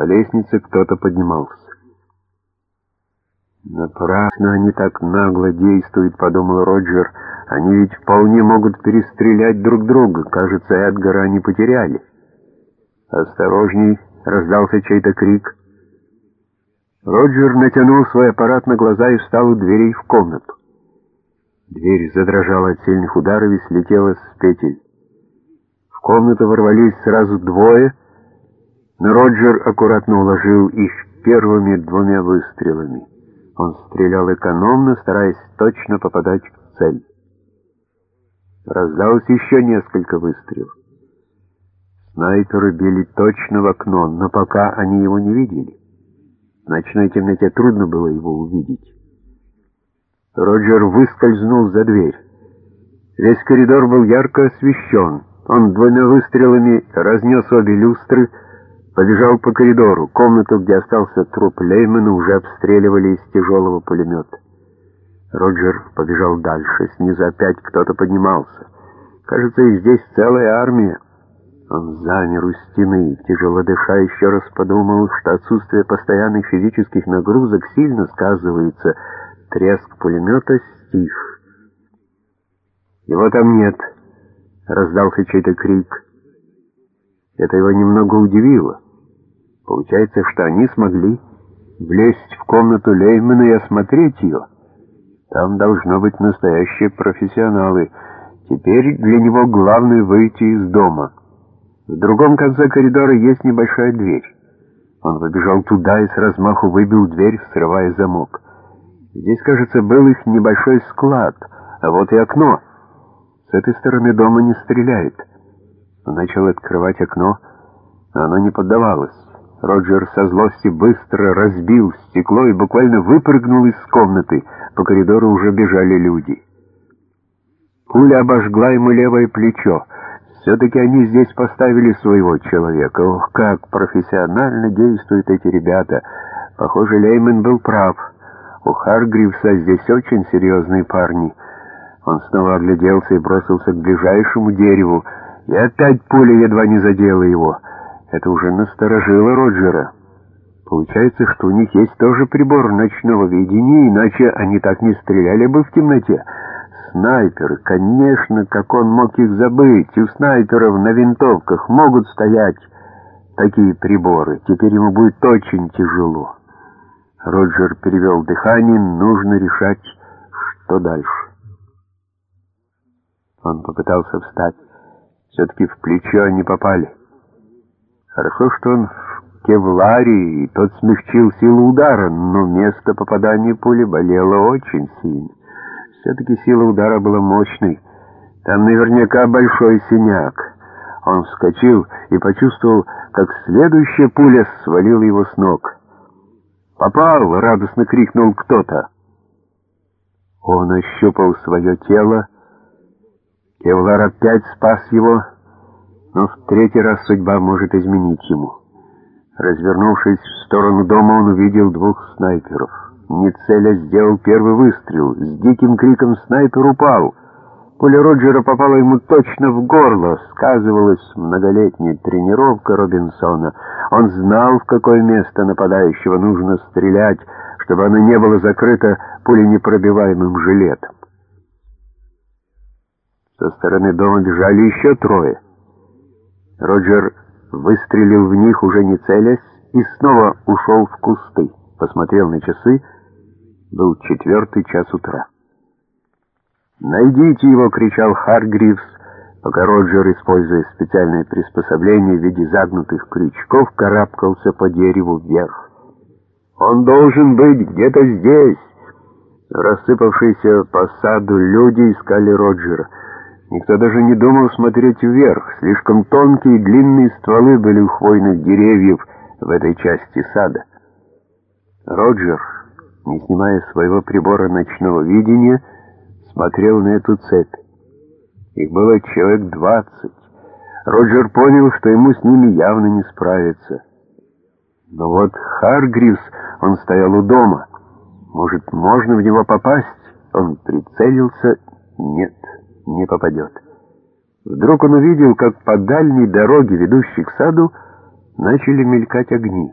По лестнице кто-то поднимался. «Напрасно они так нагло действуют», — подумал Роджер. «Они ведь вполне могут перестрелять друг друга. Кажется, Эдгара они потеряли». «Осторожней!» — раздался чей-то крик. Роджер натянул свой аппарат на глаза и встал у дверей в комнату. Дверь задрожала от сильных ударов и слетела с петель. В комнату ворвались сразу двое, но Роджер аккуратно уложил их первыми двумя выстрелами. Он стрелял экономно, стараясь точно попадать в цель. Раздалось еще несколько выстрелов. Снайперы били точно в окно, но пока они его не видели. В ночной темноте трудно было его увидеть. Роджер выскользнул за дверь. Весь коридор был ярко освещен. Он двумя выстрелами разнес обе люстры, побежал по коридору. Комнату, где остался труп Леймана, уже обстреливали из тяжелого пулемета. Роджер побежал дальше. Снизу опять кто-то поднимался. Кажется, их здесь целая армия. Он замер у стены, тяжело дыша, еще раз подумал, что отсутствие постоянных физических нагрузок сильно сказывается. Треск пулемета стих. «Его там нет», — раздался чей-то крик. Это его немного удивило. Получается, что они смогли влезть в комнату Леймана и осмотреть ее. Там должно быть настоящие профессионалы. Теперь для него главное выйти из дома. В другом конце коридора есть небольшая дверь. Он выбежал туда и с размаху выбил дверь, срывая замок. Здесь, кажется, был их небольшой склад, а вот и окно. С этой стороны дома не стреляет. Он начал открывать окно, но оно не поддавалось. Роджер со злости быстро разбил стекло и буквально выпрыгнул из комнаты. По коридору уже бежали люди. Пуля обожгла ему левое плечо. Все-таки они здесь поставили своего человека. Ох, как профессионально действуют эти ребята. Похоже, Леймен был прав. У Харгривса здесь очень серьезные парни. Он снова огляделся и бросился к ближайшему дереву, и опять пуля едва не задела его. Это уже насторожило Роджера. Получается, что у них есть тоже прибор ночного видения, иначе они так не стреляли бы в темноте. Снайперы, конечно, как он мог их забыть? У снайперов на винтовках могут стоять такие приборы. Теперь ему будет очень тяжело. Роджер перевел дыхание, нужно решать, что дальше. Он попытался встать. Все-таки в плечо они попали. Хорошо, что он в кевларе, и тот смягчил силу удара, но место попадания пули болело очень сильно. Все-таки сила удара была мощной. Там наверняка большой синяк. Он вскочил и почувствовал, как следующая пуля свалила его с ног. «Попал!» — радостно крикнул кто-то. Он ощупал свое тело. Кевлар опять спас его, но в третий раз судьба может изменить ему. Развернувшись в сторону дома, он увидел двух снайперов не целя, сделал первый выстрел. С диким криком снайпер упал. Пуля Роджера попала ему точно в горло. Сказывалась многолетняя тренировка Робинсона. Он знал, в какое место нападающего нужно стрелять, чтобы оно не было закрыто пуленепробиваемым жилетом. Со стороны дома бежали еще трое. Роджер выстрелил в них, уже не целясь, и снова ушел в кусты. Посмотрел на часы — был четвертый час утра. «Найдите его!» — кричал Харгривс, пока Роджер, используя специальное приспособление в виде загнутых крючков, карабкался по дереву вверх. «Он должен быть где-то здесь!» Рассыпавшиеся по саду люди искали Роджера. Никто даже не думал смотреть вверх. Слишком тонкие и длинные стволы были у хвойных деревьев в этой части сада. Роджер не снимая своего прибора ночного видения, смотрел на эту цепь. Их было человек двадцать. Роджер понял, что ему с ними явно не справиться. Но вот Харгривс, он стоял у дома. Может, можно в него попасть? Он прицелился. Нет, не попадет. Вдруг он увидел, как по дальней дороге, ведущей к саду, начали мелькать огни.